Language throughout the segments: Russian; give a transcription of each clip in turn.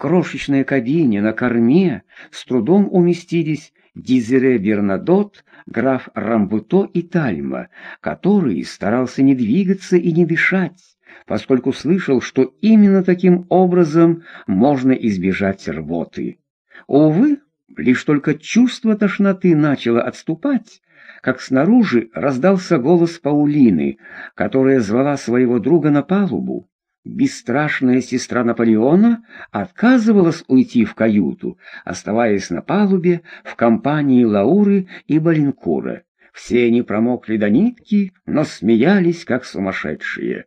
крошечной кабине на корме с трудом уместились Дизере Бернадот, граф Рамбуто и Тальма, который старался не двигаться и не дышать, поскольку слышал, что именно таким образом можно избежать рвоты. Увы, лишь только чувство тошноты начало отступать, как снаружи раздался голос Паулины, которая звала своего друга на палубу. Бесстрашная сестра Наполеона отказывалась уйти в каюту, оставаясь на палубе в компании Лауры и Балинкура. Все они промокли до нитки, но смеялись, как сумасшедшие.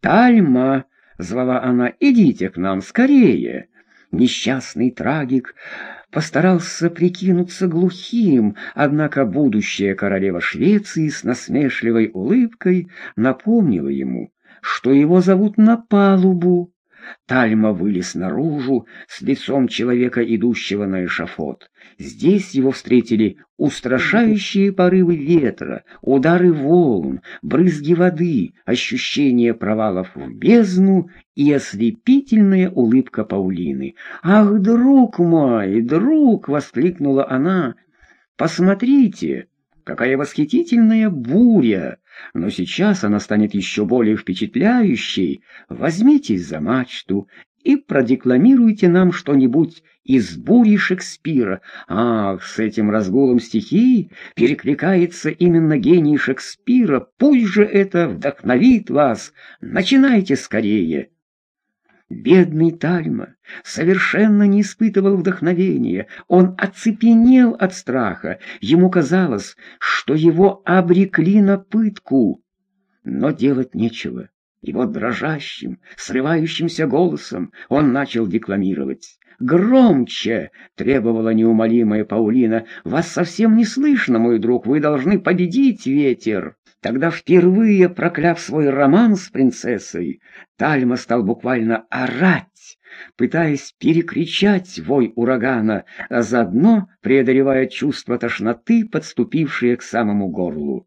«Тальма!» — звала она. «Идите к нам скорее!» Несчастный трагик постарался прикинуться глухим, однако будущая королева Швеции с насмешливой улыбкой напомнила ему, что его зовут на палубу. Тальма вылез наружу с лицом человека, идущего на эшафот. Здесь его встретили устрашающие порывы ветра, удары волн, брызги воды, ощущение провалов в бездну и ослепительная улыбка Паулины. «Ах, друг мой, друг!» — воскликнула она. «Посмотрите, какая восхитительная буря! но сейчас она станет еще более впечатляющей. Возьмитесь за мачту и продекламируйте нам что-нибудь из бури Шекспира. Ах, с этим разгулом стихий перекликается именно гений Шекспира. Пусть же это вдохновит вас. Начинайте скорее. Бедный Тальма совершенно не испытывал вдохновения, он оцепенел от страха, ему казалось, что его обрекли на пытку. Но делать нечего. Его дрожащим, срывающимся голосом он начал декламировать. «Громче!» — требовала неумолимая Паулина. «Вас совсем не слышно, мой друг, вы должны победить ветер!» Тогда, впервые прокляв свой роман с принцессой, Тальма стал буквально орать, пытаясь перекричать вой урагана, а заодно преодолевая чувство тошноты, подступившее к самому горлу.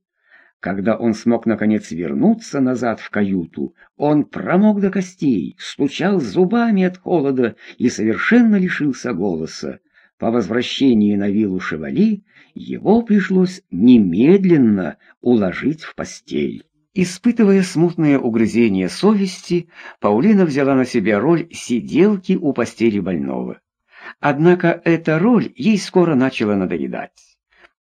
Когда он смог, наконец, вернуться назад в каюту, он промок до костей, стучал зубами от холода и совершенно лишился голоса. По возвращении на виллу Шевали его пришлось немедленно уложить в постель. Испытывая смутное угрызение совести, Паулина взяла на себя роль сиделки у постели больного. Однако эта роль ей скоро начала надоедать.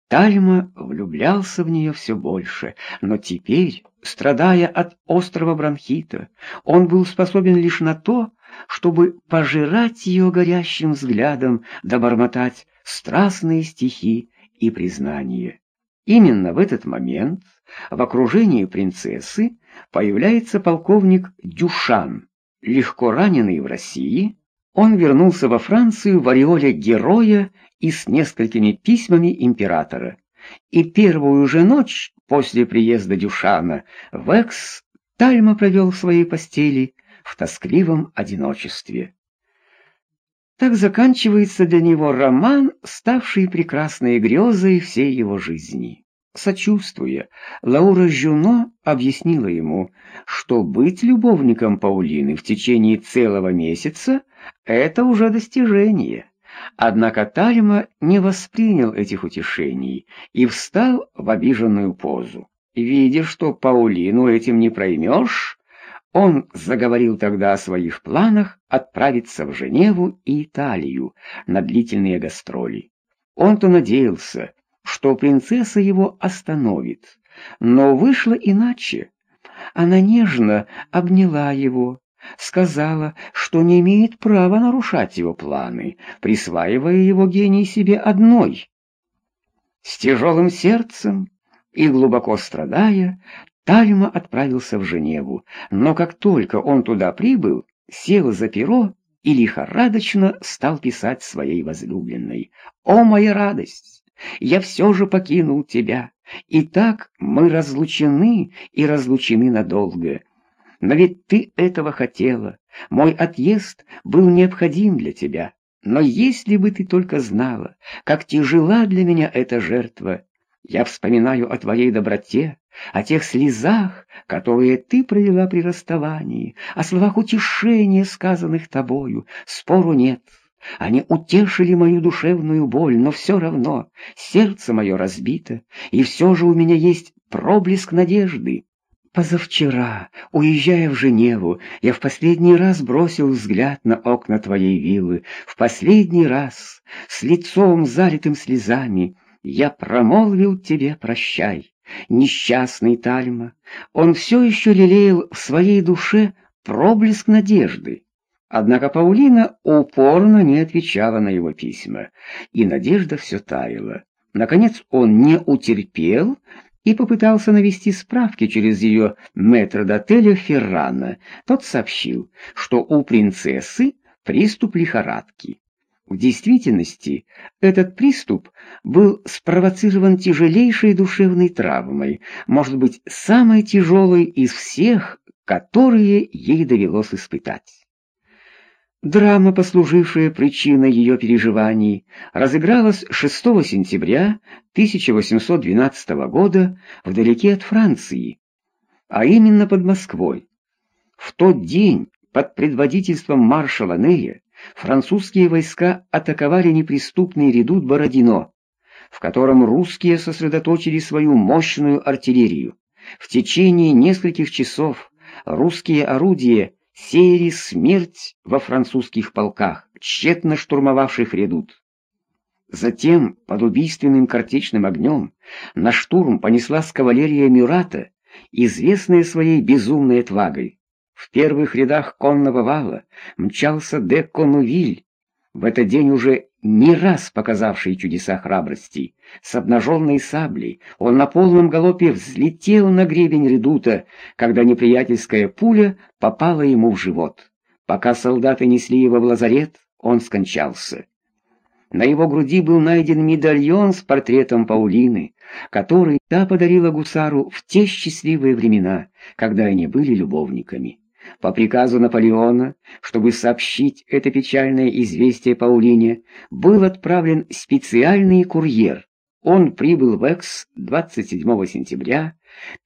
Тальма влюблялся в нее все больше, но теперь, страдая от острого бронхита, он был способен лишь на то, чтобы пожирать ее горящим взглядом, добормотать страстные стихи и признания. Именно в этот момент в окружении принцессы появляется полковник Дюшан, легко раненый в России, он вернулся во Францию в ореоле героя и с несколькими письмами императора. И первую же ночь после приезда Дюшана в Экс Тальма провел в своей постели в тоскливом одиночестве. Так заканчивается для него роман, ставший прекрасной грезой всей его жизни. Сочувствуя, Лаура Жюно объяснила ему, что быть любовником Паулины в течение целого месяца — это уже достижение. Однако Тальма не воспринял этих утешений и встал в обиженную позу. Видя, что Паулину этим не проймешь, он заговорил тогда о своих планах отправиться в Женеву и Италию на длительные гастроли. Он-то надеялся, что принцесса его остановит. Но вышло иначе. Она нежно обняла его, сказала, что не имеет права нарушать его планы, присваивая его гений себе одной. С тяжелым сердцем и глубоко страдая, Тальма отправился в Женеву, но как только он туда прибыл, сел за перо и лихорадочно стал писать своей возлюбленной. «О, моя радость! я все же покинул тебя. И так мы разлучены и разлучены надолго. Но ведь ты этого хотела. Мой отъезд был необходим для тебя. Но если бы ты только знала, как тяжела для меня эта жертва, Я вспоминаю о твоей доброте, о тех слезах, которые ты провела при расставании, о словах утешения, сказанных тобою. Спору нет. Они утешили мою душевную боль, но все равно сердце мое разбито, и все же у меня есть проблеск надежды. Позавчера, уезжая в Женеву, я в последний раз бросил взгляд на окна твоей виллы, в последний раз, с лицом залитым слезами, я промолвил тебе прощай. Несчастный Тальма, он все еще лелеял в своей душе проблеск надежды. Однако Паулина упорно не отвечала на его письма, и надежда все таяла. Наконец он не утерпел и попытался навести справки через ее метрдотеля Феррана. Тот сообщил, что у принцессы приступ лихорадки. В действительности этот приступ был спровоцирован тяжелейшей душевной травмой, может быть, самой тяжелой из всех, которые ей довелось испытать. Драма, послужившая причиной ее переживаний, разыгралась 6 сентября 1812 года вдалеке от Франции, а именно под Москвой. В тот день под предводительством маршала Нея французские войска атаковали неприступный редут Бородино, в котором русские сосредоточили свою мощную артиллерию. В течение нескольких часов русские орудия сеяли смерть во французских полках, тщетно штурмовавших редут. Затем, под убийственным картечным огнем, на штурм понеслась кавалерия Мюрата, известная своей безумной отвагой. В первых рядах конного вала мчался де Конувиль, в этот день уже не раз показавший чудеса храбрости. С обнаженной саблей он на полном галопе взлетел на гребень редута, когда неприятельская пуля попала ему в живот. Пока солдаты несли его в лазарет, он скончался. На его груди был найден медальон с портретом Паулины, который та подарила гусару в те счастливые времена, когда они были любовниками. По приказу Наполеона, чтобы сообщить это печальное известие Паулине, был отправлен специальный курьер. Он прибыл в Экс 27 сентября,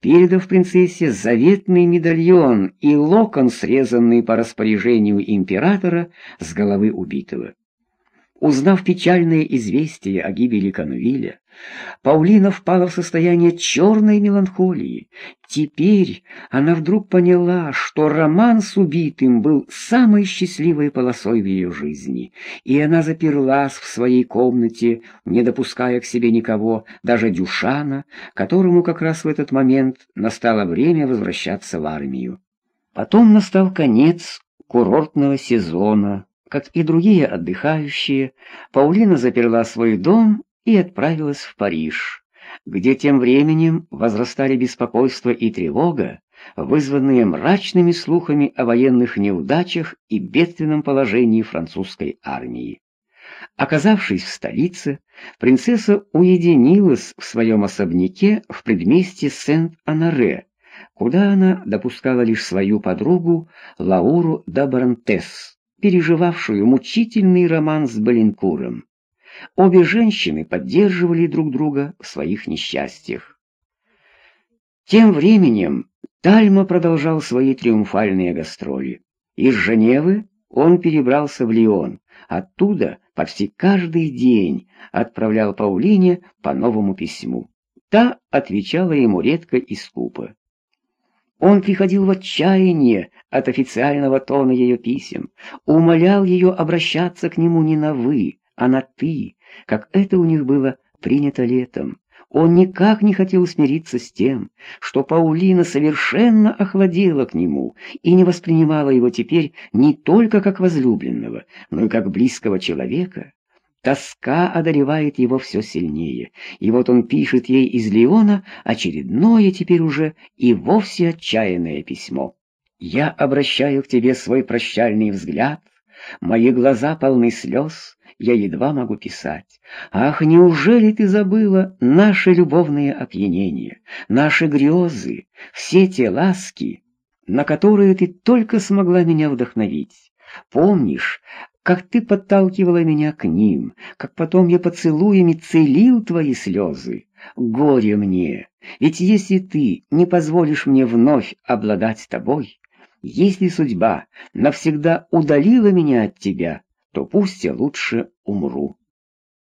передав принцессе заветный медальон и локон, срезанный по распоряжению императора с головы убитого. Узнав печальное известие о гибели Канувиля, Паулина впала в состояние черной меланхолии. Теперь она вдруг поняла, что роман с убитым был самой счастливой полосой в ее жизни, и она заперлась в своей комнате, не допуская к себе никого, даже Дюшана, которому как раз в этот момент настало время возвращаться в армию. Потом настал конец курортного сезона. Как и другие отдыхающие, Паулина заперла свой дом и отправилась в Париж, где тем временем возрастали беспокойство и тревога, вызванные мрачными слухами о военных неудачах и бедственном положении французской армии. Оказавшись в столице, принцесса уединилась в своем особняке в предместье Сент-Анаре, куда она допускала лишь свою подругу Лауру Дабарантес переживавшую мучительный роман с Баленкуром. Обе женщины поддерживали друг друга в своих несчастьях. Тем временем Тальма продолжал свои триумфальные гастроли. Из Женевы он перебрался в Лион, оттуда почти каждый день отправлял Паулине по новому письму. Та отвечала ему редко и скупо. Он приходил в отчаяние от официального тона ее писем, умолял ее обращаться к нему не на «вы», а на «ты», как это у них было принято летом. Он никак не хотел смириться с тем, что Паулина совершенно охладела к нему и не воспринимала его теперь не только как возлюбленного, но и как близкого человека. Тоска одолевает его все сильнее, и вот он пишет ей из Леона очередное теперь уже и вовсе отчаянное письмо. «Я обращаю к тебе свой прощальный взгляд, мои глаза полны слез, я едва могу писать. Ах, неужели ты забыла наши любовные опьянения, наши грезы, все те ласки, на которые ты только смогла меня вдохновить? Помнишь, как ты подталкивала меня к ним, как потом я поцелуями целил твои слезы. Горе мне, ведь если ты не позволишь мне вновь обладать тобой, если судьба навсегда удалила меня от тебя, то пусть я лучше умру.